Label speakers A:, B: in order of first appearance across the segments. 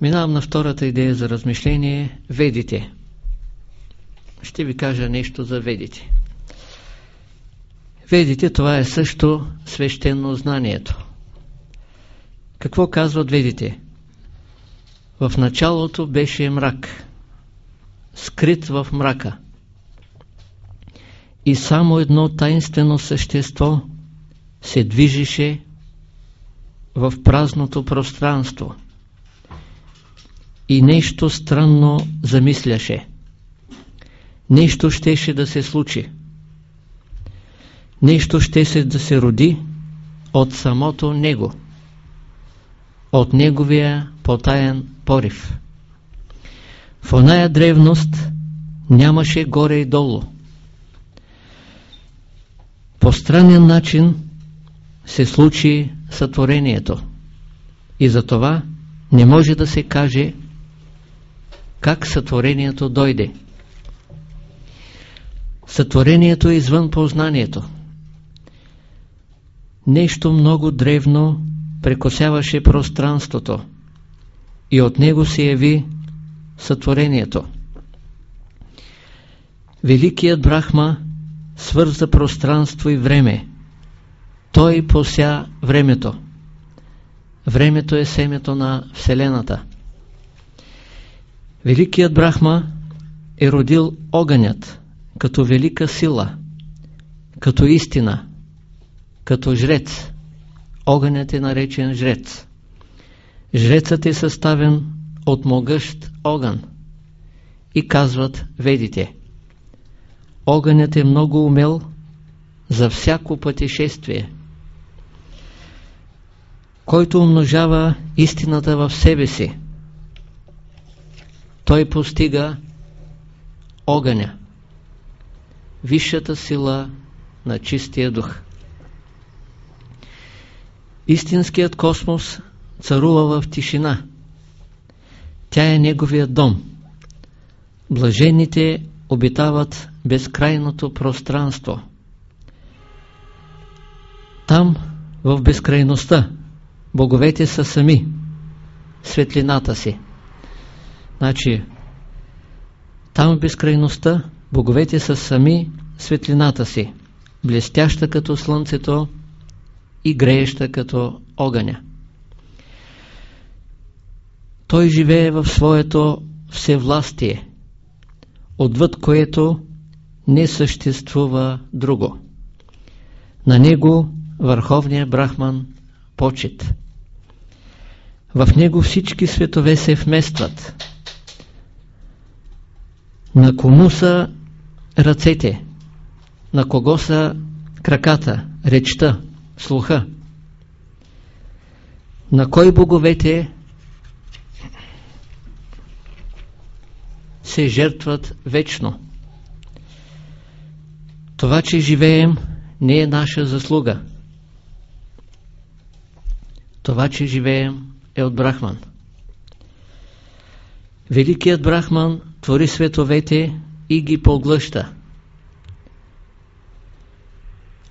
A: Минавам на втората идея за размишление – ведите. Ще ви кажа нещо за ведите. Ведите това е също свещено знанието. Какво казват ведите? В началото беше мрак, скрит в мрака. И само едно таинствено същество се движеше в празното пространство – и нещо странно замисляше. Нещо щеше да се случи. Нещо ще се да се роди от самото него. От неговия потаен порив. В оная древност нямаше горе и долу. По странен начин се случи сътворението. И затова не може да се каже как сътворението дойде. Сътворението е извън познанието. Нещо много древно прекосяваше пространството и от него се яви сътворението. Великият Брахма свърза пространство и време. Той пося времето. Времето е семето на Вселената. Великият Брахма е родил огънят като велика сила, като истина, като жрец. Огънят е наречен жрец. Жрецът е съставен от могъщ огън. И казват ведите. Огънят е много умел за всяко пътешествие. Който умножава истината в себе си, той постига огъня, висшата сила на чистия дух. Истинският космос царува в тишина. Тя е неговият дом. Блажените обитават безкрайното пространство. Там, в безкрайността, боговете са сами, светлината си. Значи, там в безкрайността боговете са сами светлината си, блестяща като слънцето и грееща като огъня. Той живее в своето всевластие, отвъд което не съществува друго. На него върховният брахман почет. В него всички светове се вместват. На кому са ръцете? На кого са краката, речта, слуха? На кой боговете се жертват вечно? Това, че живеем, не е наша заслуга. Това, че живеем, е от Брахман. Великият Брахман твори световете и ги поглъща.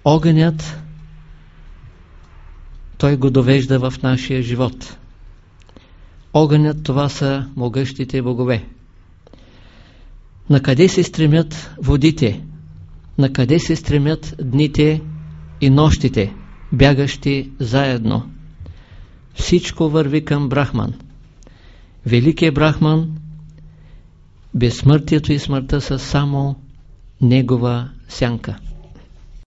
A: Огънят той го довежда в нашия живот. Огънят това са могъщите богове. На къде се стремят водите? На къде се стремят дните и нощите, бягащи заедно? Всичко върви към Брахман. Великият Брахман, безсмъртието и смъртта са само негова сянка.